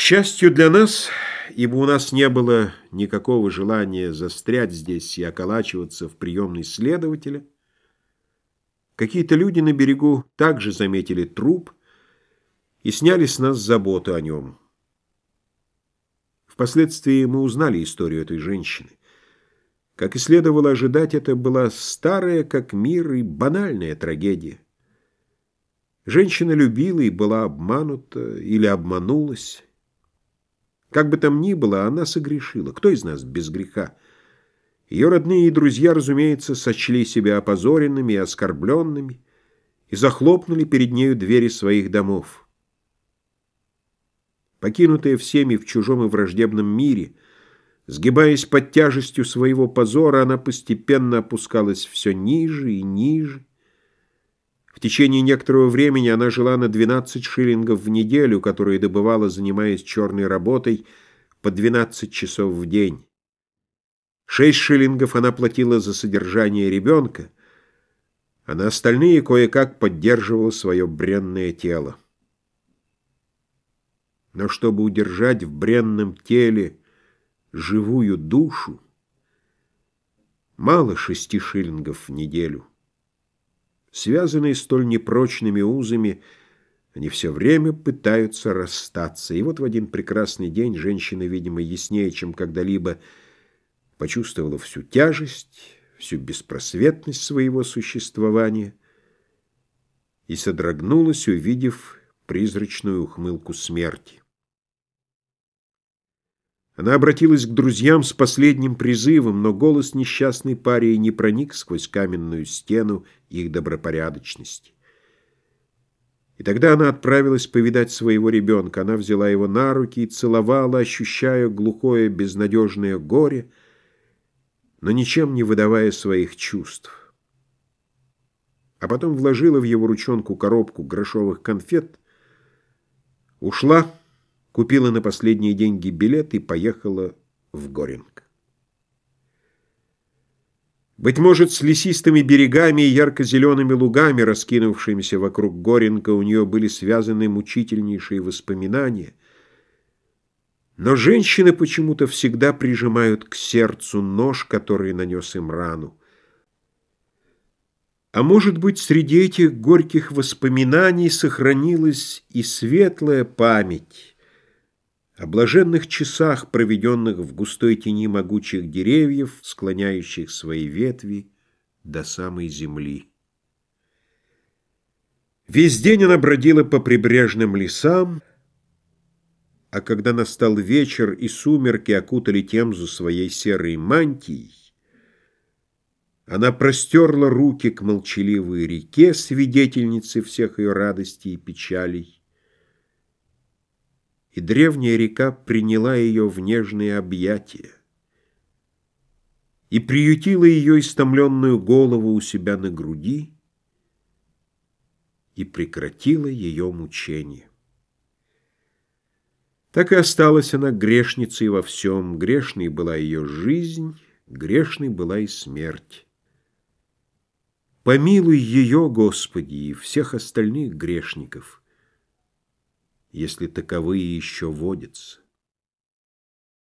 счастью для нас, ибо у нас не было никакого желания застрять здесь и околачиваться в приемной следователя, какие-то люди на берегу также заметили труп и сняли с нас заботу о нем. Впоследствии мы узнали историю этой женщины. Как и следовало ожидать, это была старая, как мир, и банальная трагедия. Женщина любила и была обманута или обманулась. Как бы там ни было, она согрешила. Кто из нас без греха? Ее родные и друзья, разумеется, сочли себя опозоренными и оскорбленными и захлопнули перед нею двери своих домов. Покинутая всеми в чужом и враждебном мире, сгибаясь под тяжестью своего позора, она постепенно опускалась все ниже и ниже, течение некоторого времени она жила на 12 шиллингов в неделю, которые добывала, занимаясь черной работой, по 12 часов в день. Шесть шиллингов она платила за содержание ребенка, а на остальные кое-как поддерживала свое бренное тело. Но чтобы удержать в бренном теле живую душу, мало шести шиллингов в неделю. Связанные столь непрочными узами, они все время пытаются расстаться. И вот в один прекрасный день женщина, видимо, яснее, чем когда-либо, почувствовала всю тяжесть, всю беспросветность своего существования и содрогнулась, увидев призрачную ухмылку смерти. Она обратилась к друзьям с последним призывом, но голос несчастной парии не проник сквозь каменную стену их добропорядочности. И тогда она отправилась повидать своего ребенка. Она взяла его на руки и целовала, ощущая глухое безнадежное горе, но ничем не выдавая своих чувств. А потом вложила в его ручонку коробку грошовых конфет, ушла, купила на последние деньги билет и поехала в Горинг. Быть может, с лесистыми берегами и ярко-зелеными лугами, раскинувшимися вокруг Горинга, у нее были связаны мучительнейшие воспоминания. Но женщины почему-то всегда прижимают к сердцу нож, который нанес им рану. А может быть, среди этих горьких воспоминаний сохранилась и светлая память, о блаженных часах, проведенных в густой тени могучих деревьев, склоняющих свои ветви до самой земли. Весь день она бродила по прибрежным лесам, а когда настал вечер и сумерки окутали Темзу своей серой мантией, она простерла руки к молчаливой реке, свидетельнице всех ее радостей и печалей, и древняя река приняла ее в нежные объятия и приютила ее истомленную голову у себя на груди и прекратила ее мучение. Так и осталась она грешницей во всем. Грешной была ее жизнь, грешной была и смерть. Помилуй ее, Господи, и всех остальных грешников — если таковые еще водятся.